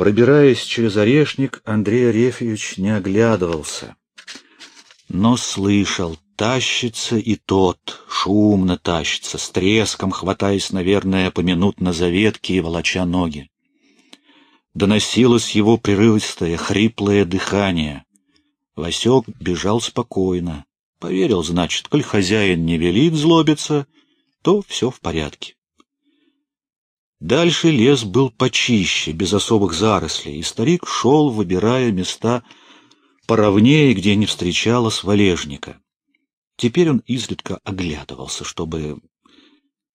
Пробираясь через орешник, Андрей Арефьевич не оглядывался, но слышал, тащится и тот, шумно тащится, с треском хватаясь, наверное, поминутно за ветки и волоча ноги. Доносилось его прерывистое, хриплое дыхание. Васек бежал спокойно. Поверил, значит, коль хозяин не велит злобиться, то все в порядке. Дальше лес был почище, без особых зарослей, и старик шел, выбирая места поровнее, где не встречалось валежника. Теперь он изредка оглядывался, чтобы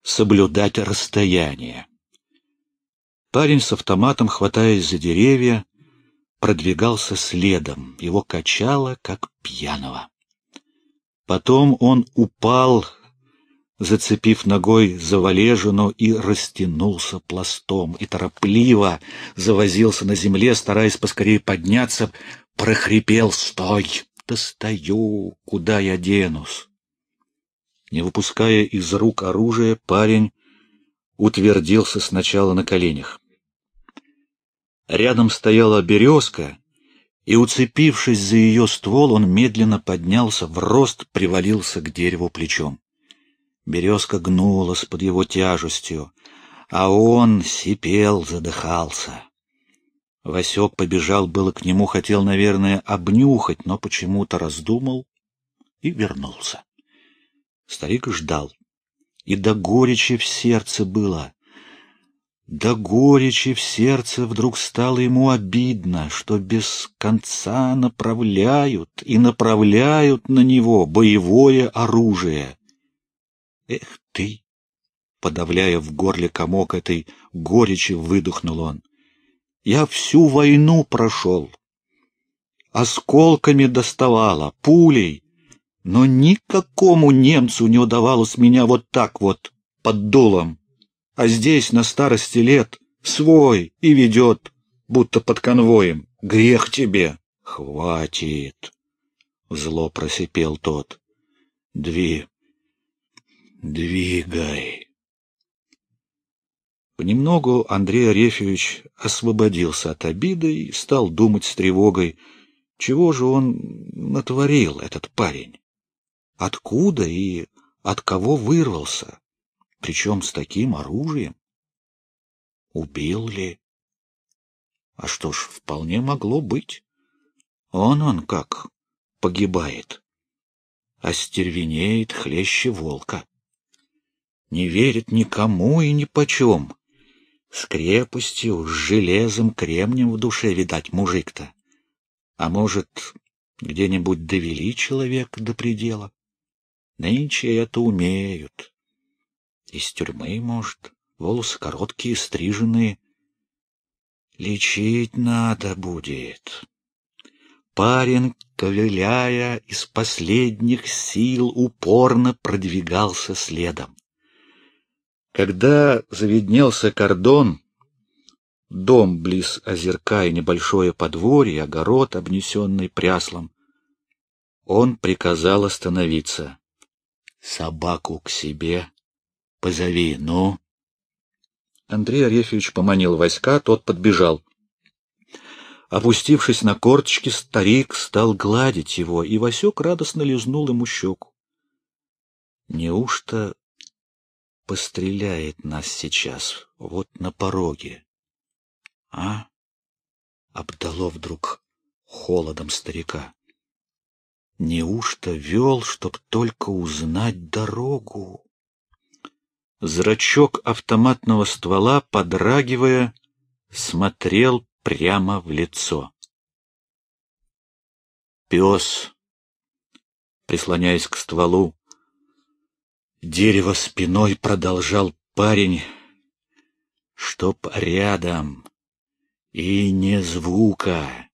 соблюдать расстояние. Парень с автоматом, хватаясь за деревья, продвигался следом, его качало, как пьяного. Потом он упал, зацепив ногой за валежину, и растянулся пластом, и торопливо завозился на земле, стараясь поскорее подняться, прохрипел «Стой!» «Да стою! Куда я денусь?» Не выпуская из рук оружия, парень утвердился сначала на коленях. Рядом стояла березка, и, уцепившись за ее ствол, он медленно поднялся в рост, привалился к дереву плечом. Березка гнулась под его тяжестью, а он сипел, задыхался. Васек побежал было к нему, хотел, наверное, обнюхать, но почему-то раздумал и вернулся. Старик ждал, и до горечи в сердце было. До горечи в сердце вдруг стало ему обидно, что без конца направляют и направляют на него боевое оружие. Эх ты! Подавляя в горле комок этой горечи, выдохнул он. Я всю войну прошел. Осколками доставала, пулей, но никакому немцу не удавалось меня вот так вот под дулом. А здесь на старости лет свой и ведет, будто под конвоем. Грех тебе. Хватит. Зло просипел тот. Дви... Двигай. Понемногу Андрей Арефьевич освободился от обиды и стал думать с тревогой, чего же он натворил, этот парень? Откуда и от кого вырвался? Причем с таким оружием? Убил ли? А что ж, вполне могло быть. Он он как погибает. Остервенеет хлеще волка не верит никому и ни почем. С крепостью, с железом, кремнем в душе, видать, мужик-то. А может, где-нибудь довели человека до предела? Нынче это умеют. Из тюрьмы, может, волосы короткие, стриженные. Лечить надо будет. Парень, ковыляя из последних сил, упорно продвигался следом. Когда заведнелся кордон, дом близ озерка и небольшое подворье, огород, обнесенный пряслом, он приказал остановиться. «Собаку к себе позови, ну!» Андрей Арефьевич поманил войска, тот подбежал. Опустившись на корточки, старик стал гладить его, и Васек радостно лизнул ему щеку. Неужто постреляет нас сейчас, вот на пороге. А? Обдало вдруг холодом старика. Неужто вел, чтоб только узнать дорогу? Зрачок автоматного ствола, подрагивая, смотрел прямо в лицо. Пес, прислоняясь к стволу, Дерево спиной продолжал парень, чтоб рядом, и не звука,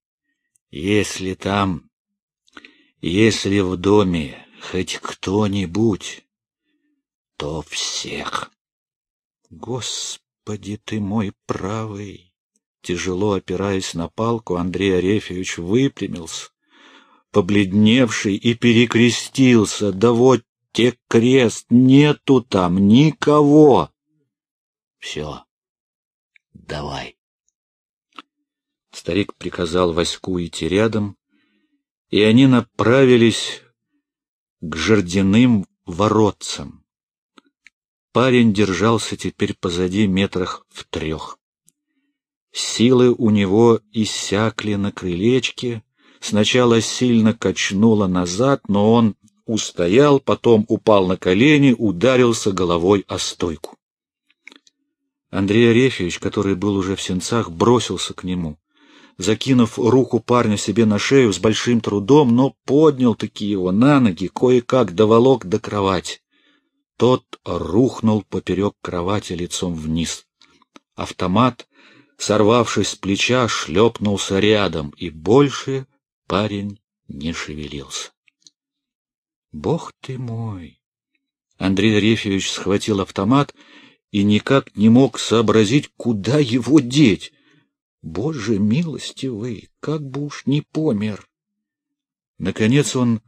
если там, если в доме хоть кто-нибудь, то всех. Господи ты мой правый! Тяжело опираясь на палку, Андрей Арефьевич выпрямился, побледневший, и перекрестился. Да вот те крест, нету там никого. Все, давай. Старик приказал Ваську идти рядом, и они направились к жердяным воротцам. Парень держался теперь позади метрах в трех. Силы у него иссякли на крылечке, сначала сильно качнуло назад, но он устоял, потом упал на колени, ударился головой о стойку. Андрей Арефьевич, который был уже в сенцах, бросился к нему. Закинув руку парня себе на шею с большим трудом, но поднял-таки его на ноги, кое-как доволок до кровати. Тот рухнул поперек кровати лицом вниз. Автомат, сорвавшись с плеча, шлепнулся рядом, и больше парень не шевелился. Бог ты мой! Андрей Арефьевич схватил автомат и никак не мог сообразить, куда его деть. Боже милостивый, как бы уж не помер! Наконец он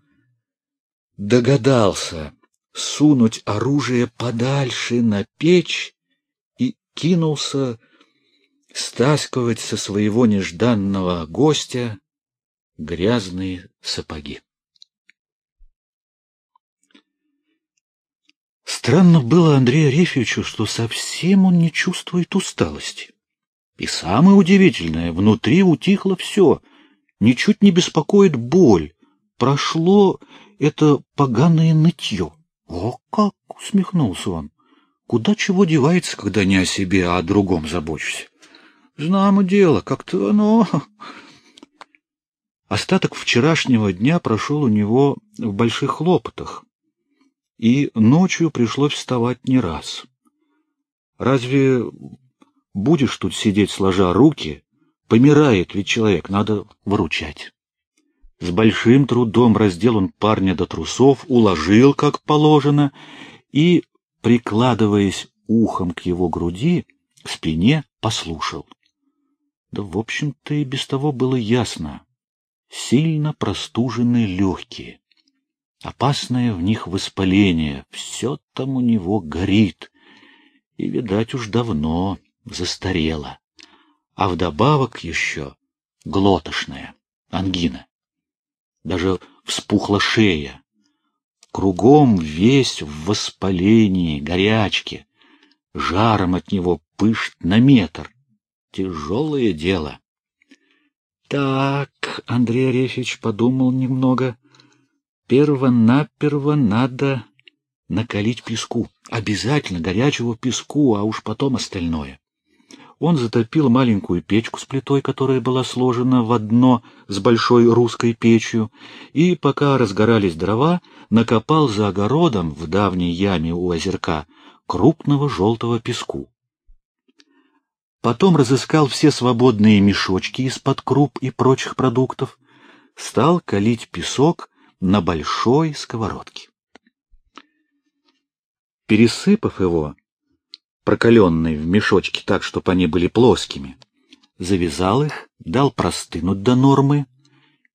догадался сунуть оружие подальше на печь и кинулся стаскивать со своего нежданного гостя грязные сапоги. Странно было Андрею Арефьевичу, что совсем он не чувствует усталости. И самое удивительное, внутри утихло все, ничуть не беспокоит боль. Прошло это поганое нытье. О, как! — усмехнулся он. Куда чего девается, когда не о себе, а о другом забочусь? Знамо дело, как-то оно... Остаток вчерашнего дня прошел у него в больших хлопотах и ночью пришлось вставать не раз. Разве будешь тут сидеть сложа руки? Помирает ведь человек, надо выручать. С большим трудом раздел он парня до трусов, уложил, как положено, и, прикладываясь ухом к его груди, к спине, послушал. Да, в общем-то, и без того было ясно. Сильно простужены легкие. Опасное в них воспаление, все там у него горит, и, видать, уж давно застарело. А вдобавок еще глотошная, ангина. Даже вспухла шея. Кругом весь в воспалении, горячке. Жаром от него пышет на метр. Тяжелое дело. Так, Андрей Арефьевич подумал немного — Перво-наперво надо накалить песку. Обязательно горячего песку, а уж потом остальное. Он затопил маленькую печку с плитой, которая была сложена в одно с большой русской печью, и, пока разгорались дрова, накопал за огородом в давней яме у озерка крупного желтого песку. Потом разыскал все свободные мешочки из-под круп и прочих продуктов, стал калить песок на большой сковородке. Пересыпав его, прокаленный в мешочки так, чтобы они были плоскими, завязал их, дал простынуть до нормы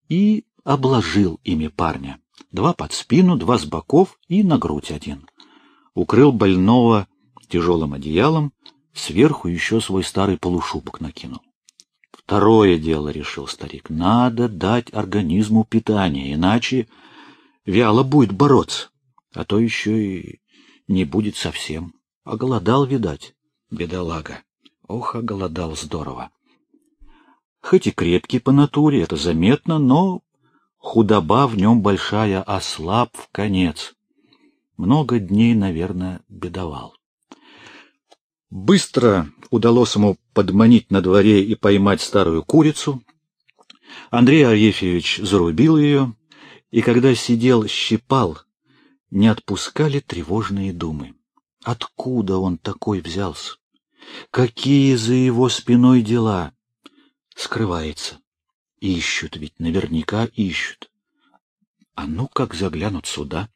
и обложил ими парня. Два под спину, два с боков и на грудь один. Укрыл больного тяжелым одеялом, сверху еще свой старый полушубок накинул. Второе дело, — решил старик, — надо дать организму питание, иначе вяло будет бороться, а то еще и не будет совсем. Оголодал, видать, бедолага. Ох, оголодал здорово. Хоть и крепкий по натуре, это заметно, но худоба в нем большая, ослаб в конец. Много дней, наверное, бедовал. Быстро удалось ему подманить на дворе и поймать старую курицу. Андрей Арефьевич зарубил ее, и когда сидел, щипал, не отпускали тревожные думы. Откуда он такой взялся? Какие за его спиной дела? Скрывается. Ищут ведь, наверняка ищут. А ну как заглянут сюда?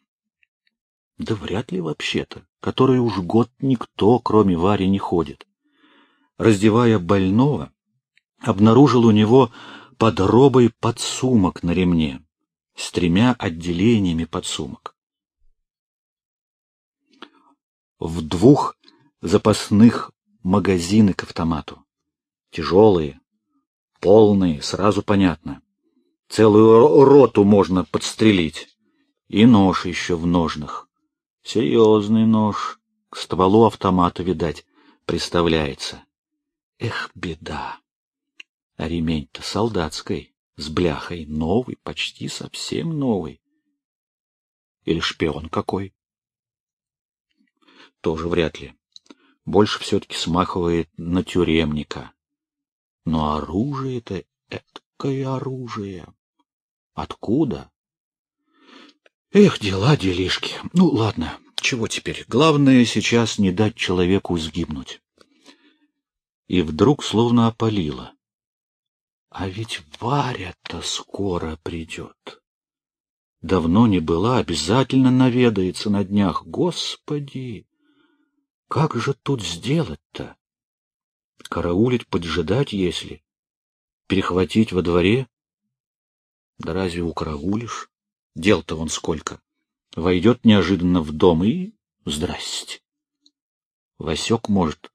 Да вряд ли вообще-то, который уж год никто, кроме Вари, не ходит. Раздевая больного, обнаружил у него под подсумок на ремне с тремя отделениями подсумок. В двух запасных магазины к автомату. Тяжелые, полные, сразу понятно. Целую роту можно подстрелить. И нож еще в ножнах. Серьезный нож. К стволу автомата, видать, приставляется. Эх, беда. А ремень-то солдатской, с бляхой, новый, почти совсем новый. Или шпион какой? Тоже вряд ли. Больше все-таки смахивает на тюремника. Но оружие-то эткое оружие. Откуда? Эх, дела, делишки. Ну, ладно, чего теперь? Главное сейчас не дать человеку сгибнуть. И вдруг словно опалило. А ведь Варя-то скоро придет. Давно не была, обязательно наведается на днях. Господи! Как же тут сделать-то? Караулить, поджидать, если? Перехватить во дворе? Да разве укараулишь? Дел-то вон сколько. Войдет неожиданно в дом и... Здрасте. Васек может.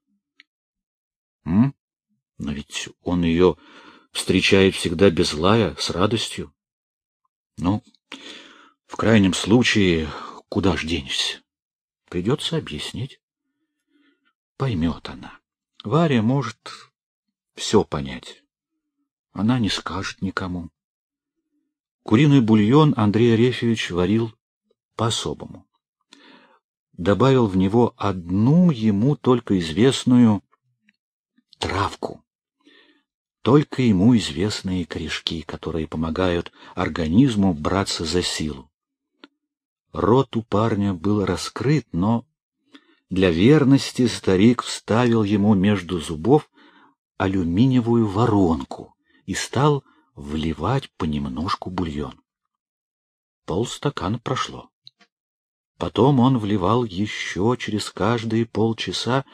М? Но ведь он ее встречает всегда без лая, с радостью. Ну, в крайнем случае, куда ж денешься? Придется объяснить. Поймет она. Варя может все понять. Она не скажет никому. Куриный бульон Андрей Арефьевич варил по-особому. Добавил в него одну ему только известную травку только ему известные корешки, которые помогают организму браться за силу. Рот у парня был раскрыт, но для верности старик вставил ему между зубов алюминиевую воронку и стал вливать понемножку бульон. Полстакана прошло. Потом он вливал еще через каждые полчаса,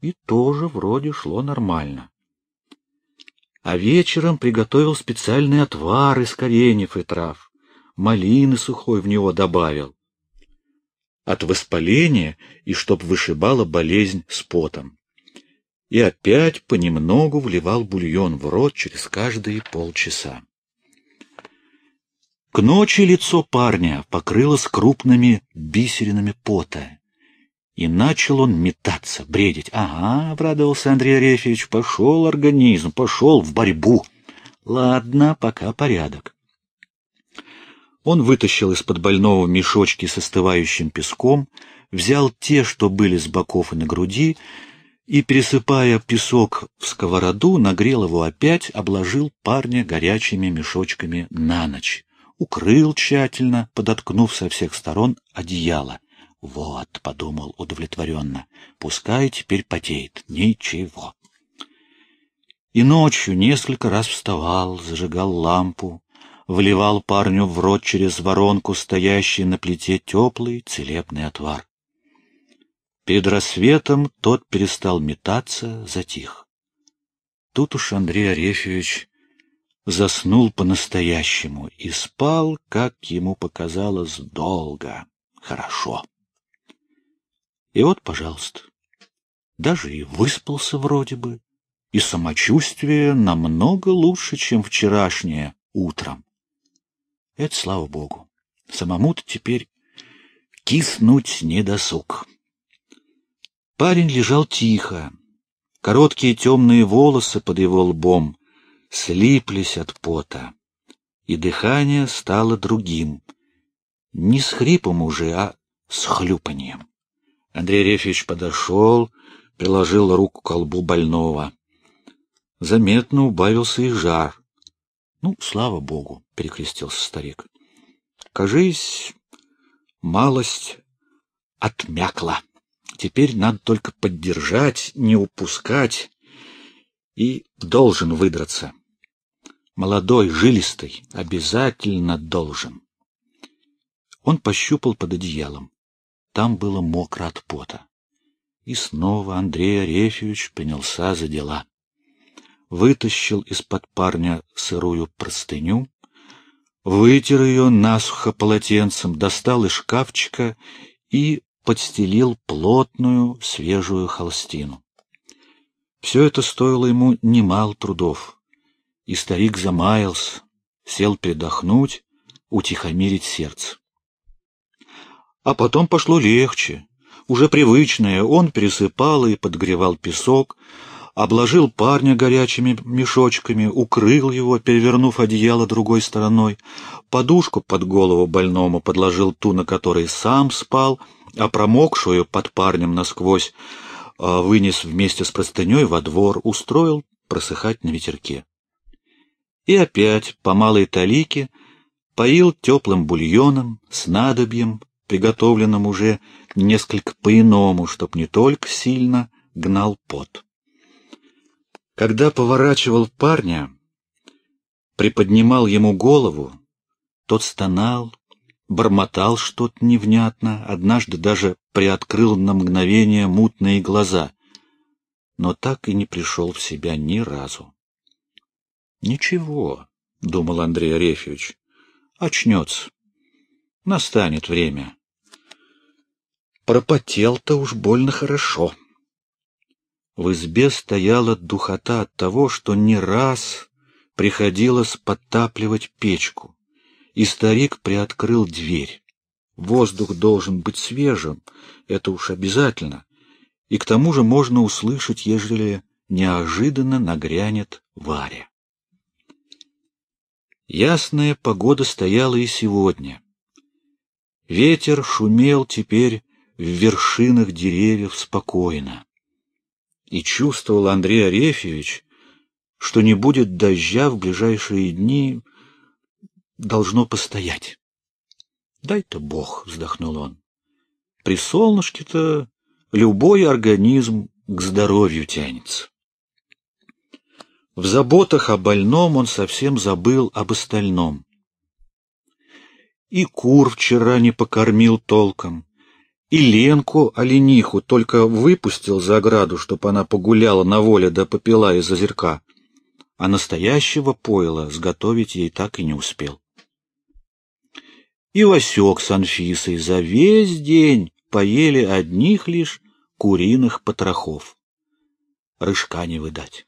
и тоже вроде шло нормально а вечером приготовил специальный отвар из кореньев и трав, малины сухой в него добавил. От воспаления и чтоб вышибала болезнь с потом. И опять понемногу вливал бульон в рот через каждые полчаса. К ночи лицо парня покрылось крупными бисеринами пота. И начал он метаться, бредить. Ага, обрадовался Андрей Арефьевич, пошел организм, пошел в борьбу. Ладно, пока порядок. Он вытащил из-под больного мешочки с остывающим песком, взял те, что были с боков и на груди, и, пересыпая песок в сковороду, нагрел его опять, обложил парня горячими мешочками на ночь, укрыл тщательно, подоткнув со всех сторон одеяло. Вот, — подумал удовлетворенно, — пускай теперь потеет. Ничего. И ночью несколько раз вставал, зажигал лампу, вливал парню в рот через воронку стоящий на плите теплый целебный отвар. Перед рассветом тот перестал метаться, затих. Тут уж Андрей Арефьевич заснул по-настоящему и спал, как ему показалось, долго, хорошо. И вот, пожалуйста, даже и выспался вроде бы, и самочувствие намного лучше, чем вчерашнее утром. Это слава богу. Самому-то теперь киснуть не досуг. Парень лежал тихо. Короткие темные волосы под его лбом слиплись от пота, и дыхание стало другим, не с хрипом уже, а с хлюпаньем. Андрей Рефьевич подошел, приложил руку к колбу больного. Заметно убавился и жар. — Ну, слава богу, — перекрестился старик. — Кажись, малость отмякла. Теперь надо только поддержать, не упускать, и должен выдраться. Молодой, жилистый, обязательно должен. Он пощупал под одеялом. Там было мокро от пота. И снова Андрей Арефьевич принялся за дела. Вытащил из-под парня сырую простыню, вытер ее насухо полотенцем, достал из шкафчика и подстелил плотную свежую холстину. Все это стоило ему немало трудов. и старик замаялся, сел передохнуть, утихомирить сердце. А потом пошло легче, уже привычное, он пересыпал и подгревал песок, обложил парня горячими мешочками, укрыл его, перевернув одеяло другой стороной, подушку под голову больному подложил ту, на которой сам спал, а промокшую под парнем насквозь а, вынес вместе с простыней во двор, устроил просыхать на ветерке. И опять по малой талике поил теплым бульоном, снадобьем, приготовленным уже несколько по-иному, чтоб не только сильно гнал пот. Когда поворачивал парня, приподнимал ему голову, тот стонал, бормотал что-то невнятно, однажды даже приоткрыл на мгновение мутные глаза, но так и не пришел в себя ни разу. «Ничего», — думал Андрей Арефьевич, — «очнется. Настанет время. Пропотел-то уж больно хорошо». В избе стояла духота от того, что не раз приходилось подтапливать печку, и старик приоткрыл дверь. Воздух должен быть свежим, это уж обязательно, и к тому же можно услышать, ежели неожиданно нагрянет Варя. Ясная погода стояла и сегодня. Ветер шумел теперь в вершинах деревьев спокойно. И чувствовал Андрей Арефьевич, что не будет дождя в ближайшие дни, должно постоять. «Дай-то Бог», — вздохнул он. «При солнышке-то любой организм к здоровью тянется». В заботах о больном он совсем забыл об остальном. И кур вчера не покормил толком, и Ленку, олениху, только выпустил за ограду, чтобы она погуляла на воле да попила из озерка, а настоящего пойла сготовить ей так и не успел. И Васек с Анфисой за весь день поели одних лишь куриных потрохов. Рыжка не выдать.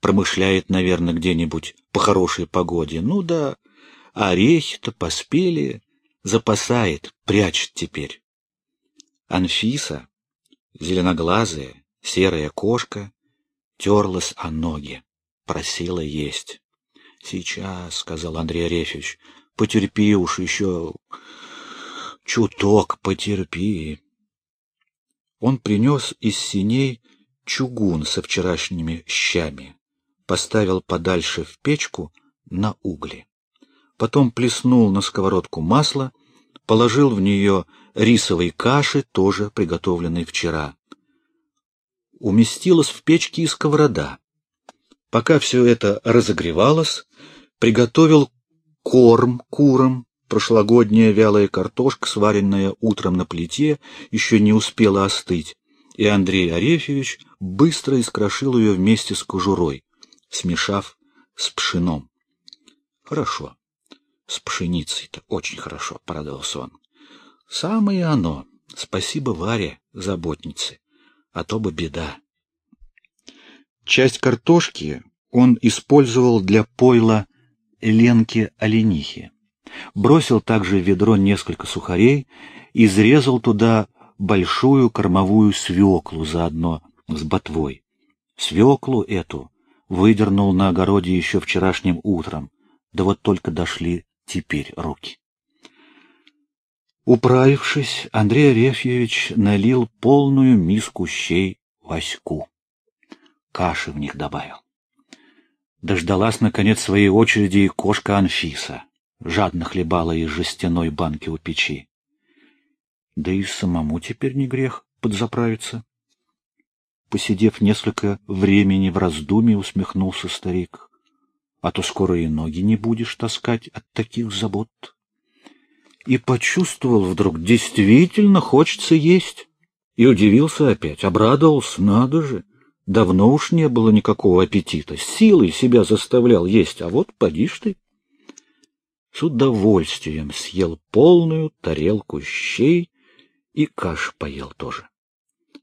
Промышляет, наверное, где-нибудь по хорошей погоде. Ну да, орехи-то поспели, запасает, прячет теперь. Анфиса, зеленоглазая, серая кошка, терлась о ноги, просила есть. — Сейчас, — сказал Андрей Арефьевич, — потерпи уж еще чуток, потерпи. Он принес из синей чугун со вчерашними щами, поставил подальше в печку на угли. Потом плеснул на сковородку масло, положил в нее рисовой каши, тоже приготовленной вчера. Уместилась в печке и сковорода. Пока все это разогревалось, приготовил корм курам, прошлогодняя вялая картошка, сваренная утром на плите, еще не успела остыть, и Андрей Арефьевич быстро искрошил ее вместе с кожурой, смешав с пшеном. Хорошо. С пшеницей-то очень хорошо, — порадовался он. Самое оно. Спасибо Варе, заботнице, а то бы беда. Часть картошки он использовал для пойла Ленки-оленихи. Бросил также в ведро несколько сухарей, изрезал туда большую кормовую свеклу заодно с ботвой. Свеклу эту выдернул на огороде еще вчерашним утром, да вот только дошли теперь руки. Управившись, Андрей Арефьевич налил полную миску щей Ваську. Каши в них добавил. Дождалась, наконец, своей очереди и кошка Анфиса. Жадно хлебала из жестяной банки у печи. Да и самому теперь не грех подзаправиться. Посидев несколько времени в раздумье, усмехнулся старик. А то скоро и ноги не будешь таскать от таких забот и почувствовал вдруг, действительно хочется есть. И удивился опять, обрадовался, надо же. Давно уж не было никакого аппетита, силой себя заставлял есть, а вот поди ты. С удовольствием съел полную тарелку щей и каш поел тоже.